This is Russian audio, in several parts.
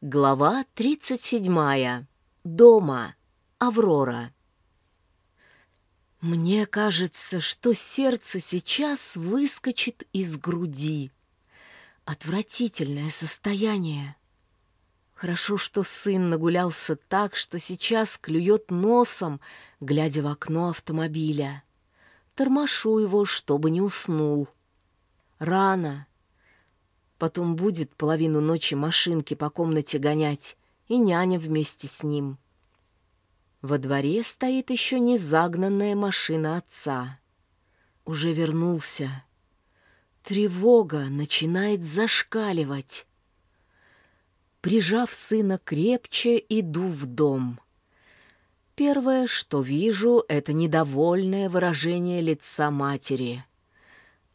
Глава 37. Дома. Аврора. Мне кажется, что сердце сейчас выскочит из груди. Отвратительное состояние. Хорошо, что сын нагулялся так, что сейчас клюет носом, глядя в окно автомобиля. Тормошу его, чтобы не уснул. Рано, Потом будет половину ночи машинки по комнате гонять, и няня вместе с ним. Во дворе стоит еще не загнанная машина отца. Уже вернулся. Тревога начинает зашкаливать. Прижав сына крепче, иду в дом. Первое, что вижу, это недовольное выражение лица матери —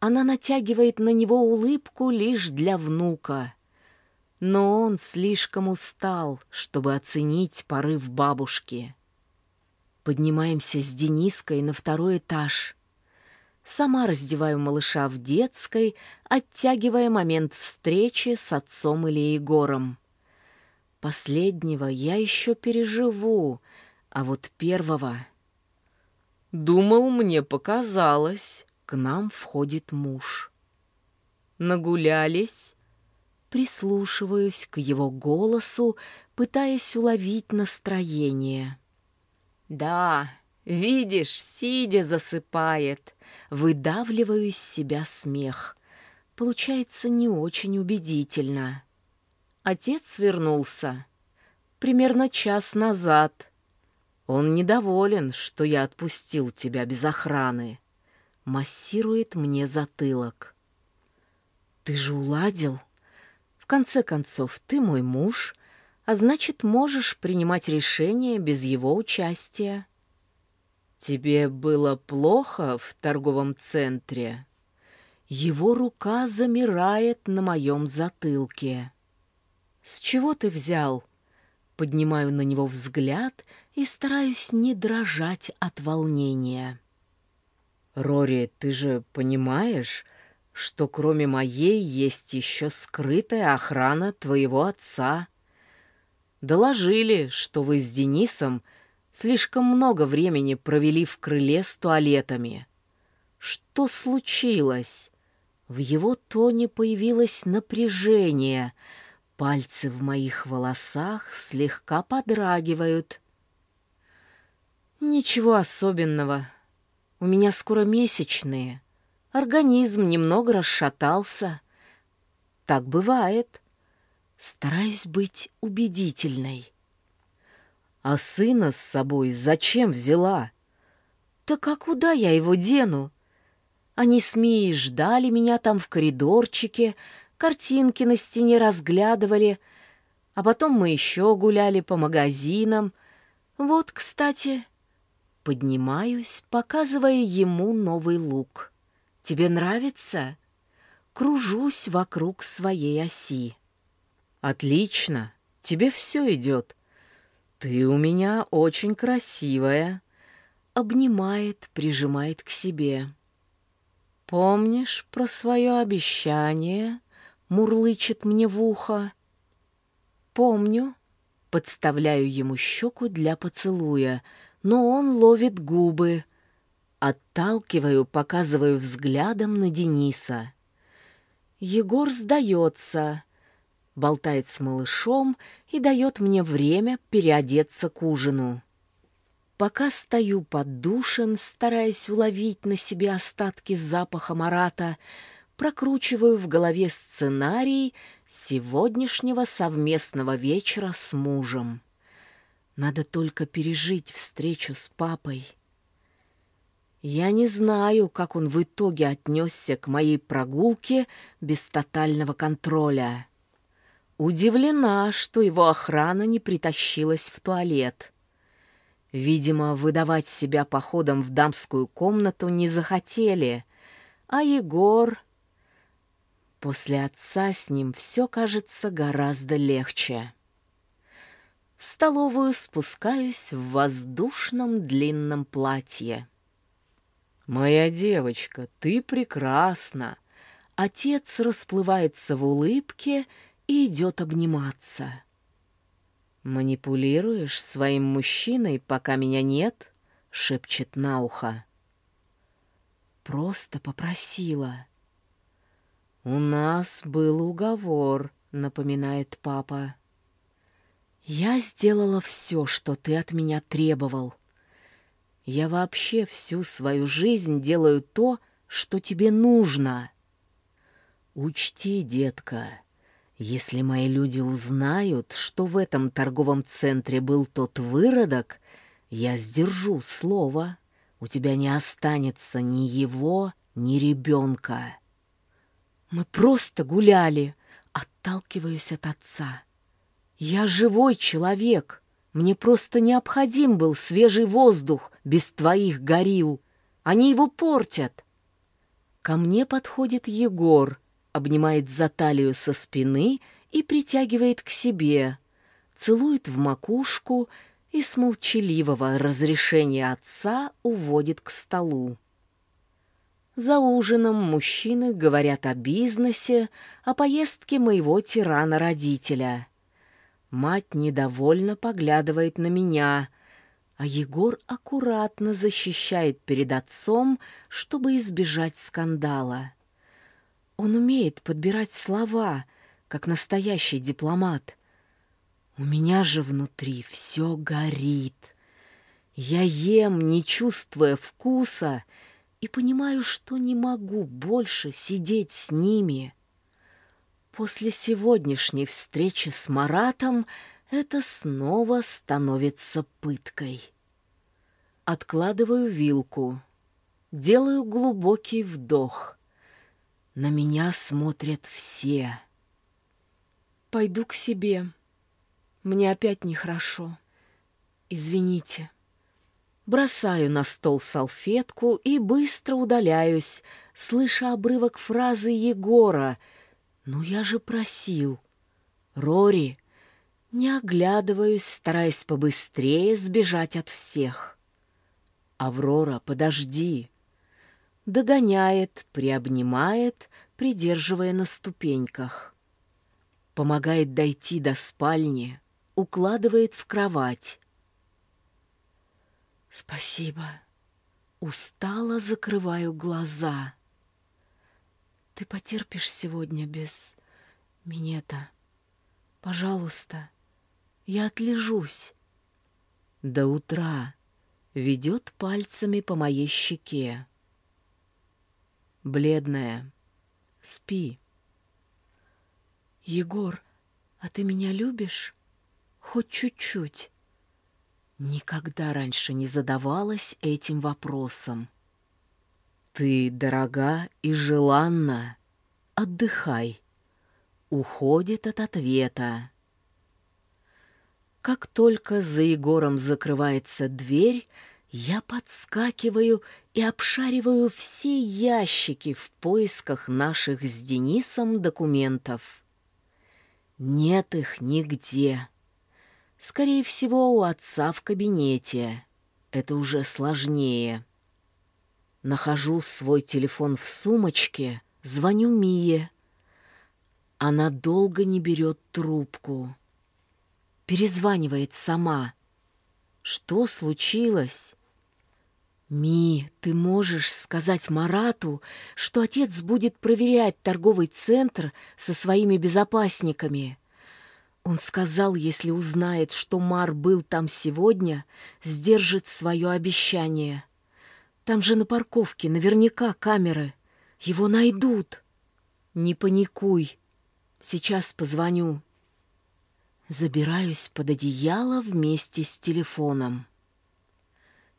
она натягивает на него улыбку лишь для внука. Но он слишком устал, чтобы оценить порыв бабушки. Поднимаемся с Дениской на второй этаж. Сама раздеваю малыша в детской, оттягивая момент встречи с отцом или Егором. Последнего я еще переживу, а вот первого... Думал, мне показалось. К нам входит муж. Нагулялись. Прислушиваюсь к его голосу, пытаясь уловить настроение. Да, видишь, сидя засыпает. Выдавливаю из себя смех. Получается не очень убедительно. Отец вернулся. Примерно час назад. Он недоволен, что я отпустил тебя без охраны массирует мне затылок. «Ты же уладил? В конце концов, ты мой муж, а значит, можешь принимать решения без его участия». «Тебе было плохо в торговом центре?» Его рука замирает на моем затылке. «С чего ты взял?» Поднимаю на него взгляд и стараюсь не дрожать от волнения. «Рори, ты же понимаешь, что кроме моей есть еще скрытая охрана твоего отца? Доложили, что вы с Денисом слишком много времени провели в крыле с туалетами. Что случилось?» В его тоне появилось напряжение. Пальцы в моих волосах слегка подрагивают. «Ничего особенного», у меня скоро месячные. Организм немного расшатался. Так бывает. Стараюсь быть убедительной. А сына с собой зачем взяла? Так а куда я его дену? Они с Мией ждали меня там в коридорчике, картинки на стене разглядывали, а потом мы еще гуляли по магазинам. Вот, кстати, Поднимаюсь, показывая ему новый лук. «Тебе нравится?» Кружусь вокруг своей оси. «Отлично, тебе все идет. Ты у меня очень красивая». Обнимает, прижимает к себе. «Помнишь про свое обещание?» Мурлычет мне в ухо. «Помню». Подставляю ему щеку для поцелуя — но он ловит губы. Отталкиваю, показываю взглядом на Дениса. Егор сдается, болтает с малышом и дает мне время переодеться к ужину. Пока стою под душем, стараясь уловить на себе остатки запаха Марата, прокручиваю в голове сценарий сегодняшнего совместного вечера с мужем. Надо только пережить встречу с папой. Я не знаю, как он в итоге отнесся к моей прогулке без тотального контроля. Удивлена, что его охрана не притащилась в туалет. Видимо, выдавать себя походом в дамскую комнату не захотели, а Егор... После отца с ним все кажется гораздо легче. В столовую спускаюсь в воздушном длинном платье. «Моя девочка, ты прекрасна!» Отец расплывается в улыбке и идет обниматься. «Манипулируешь своим мужчиной, пока меня нет?» — шепчет на ухо. «Просто попросила». «У нас был уговор», — напоминает папа. «Я сделала все, что ты от меня требовал. Я вообще всю свою жизнь делаю то, что тебе нужно». «Учти, детка, если мои люди узнают, что в этом торговом центре был тот выродок, я сдержу слово. У тебя не останется ни его, ни ребенка». Мы просто гуляли, отталкиваясь от отца. Я живой человек. Мне просто необходим был свежий воздух без твоих горил. Они его портят. Ко мне подходит Егор, обнимает за талию со спины и притягивает к себе, целует в макушку и с молчаливого разрешения отца уводит к столу. За ужином мужчины говорят о бизнесе, о поездке моего тирана-родителя. Мать недовольно поглядывает на меня, а Егор аккуратно защищает перед отцом, чтобы избежать скандала. Он умеет подбирать слова, как настоящий дипломат. У меня же внутри все горит. Я ем, не чувствуя вкуса, и понимаю, что не могу больше сидеть с ними. После сегодняшней встречи с Маратом это снова становится пыткой. Откладываю вилку, делаю глубокий вдох. На меня смотрят все. Пойду к себе. Мне опять нехорошо. Извините. Бросаю на стол салфетку и быстро удаляюсь, слыша обрывок фразы Егора. «Ну я же просил». «Рори». Не оглядываюсь, стараясь побыстрее сбежать от всех. «Аврора, подожди». Догоняет, приобнимает, придерживая на ступеньках. Помогает дойти до спальни, укладывает в кровать. Спасибо. Устало закрываю глаза. Ты потерпишь сегодня без минета. Пожалуйста, я отлежусь. До утра ведет пальцами по моей щеке. Бледная. Спи. Егор, а ты меня любишь? Хоть чуть-чуть. Никогда раньше не задавалась этим вопросом. Ты дорога и желанна. Отдыхай. Уходит от ответа. Как только за Егором закрывается дверь, я подскакиваю и обшариваю все ящики в поисках наших с Денисом документов. Нет их нигде. Скорее всего, у отца в кабинете. Это уже сложнее. Нахожу свой телефон в сумочке, звоню Мие. Она долго не берет трубку. Перезванивает сама. Что случилось? «Ми, ты можешь сказать Марату, что отец будет проверять торговый центр со своими безопасниками?» Он сказал, если узнает, что Мар был там сегодня, сдержит свое обещание. Там же на парковке наверняка камеры. Его найдут. Не паникуй. Сейчас позвоню. Забираюсь под одеяло вместе с телефоном.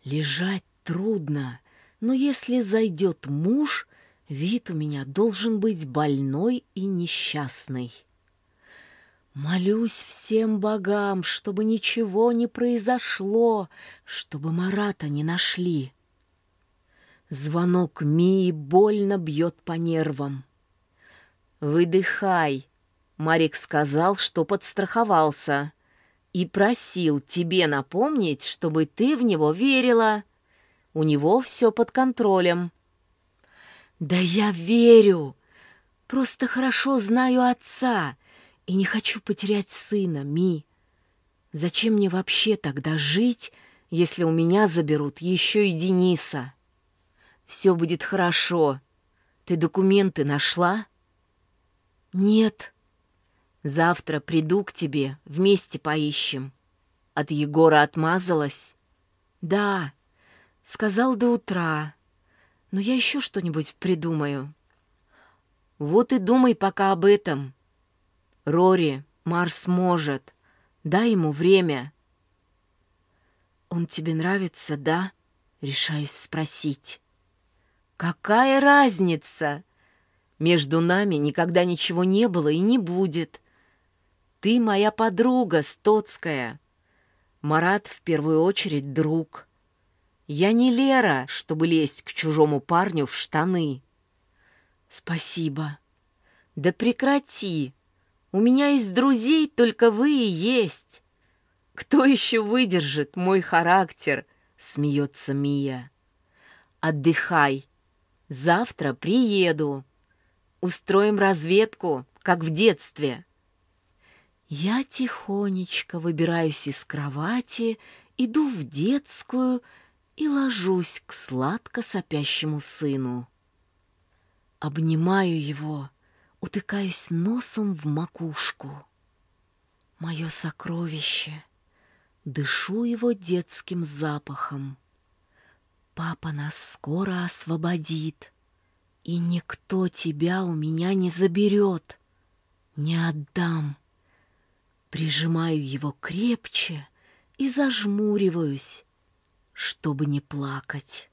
Лежать трудно, но если зайдет муж, вид у меня должен быть больной и несчастный. Молюсь всем богам, чтобы ничего не произошло, чтобы Марата не нашли. Звонок Мии больно бьет по нервам. «Выдыхай», — Марик сказал, что подстраховался, и просил тебе напомнить, чтобы ты в него верила. У него все под контролем. «Да я верю! Просто хорошо знаю отца и не хочу потерять сына, Ми. Зачем мне вообще тогда жить, если у меня заберут еще и Дениса? Все будет хорошо. Ты документы нашла? Нет. Завтра приду к тебе, вместе поищем. От Егора отмазалась? Да. Сказал до утра. Но я еще что-нибудь придумаю. Вот и думай пока об этом. Рори, Марс может. Дай ему время. Он тебе нравится, да? Решаюсь спросить. Какая разница? Между нами никогда ничего не было и не будет. Ты моя подруга, Стоцкая. Марат в первую очередь друг. Я не Лера, чтобы лезть к чужому парню в штаны. Спасибо. Да прекрати. У меня из друзей только вы и есть. Кто еще выдержит мой характер? Смеется Мия. Отдыхай. Завтра приеду. Устроим разведку, как в детстве. Я тихонечко выбираюсь из кровати, иду в детскую и ложусь к сладко сопящему сыну. Обнимаю его, утыкаюсь носом в макушку. Мое сокровище. Дышу его детским запахом. Папа нас скоро освободит, и никто тебя у меня не заберет. Не отдам. Прижимаю его крепче и зажмуриваюсь, чтобы не плакать.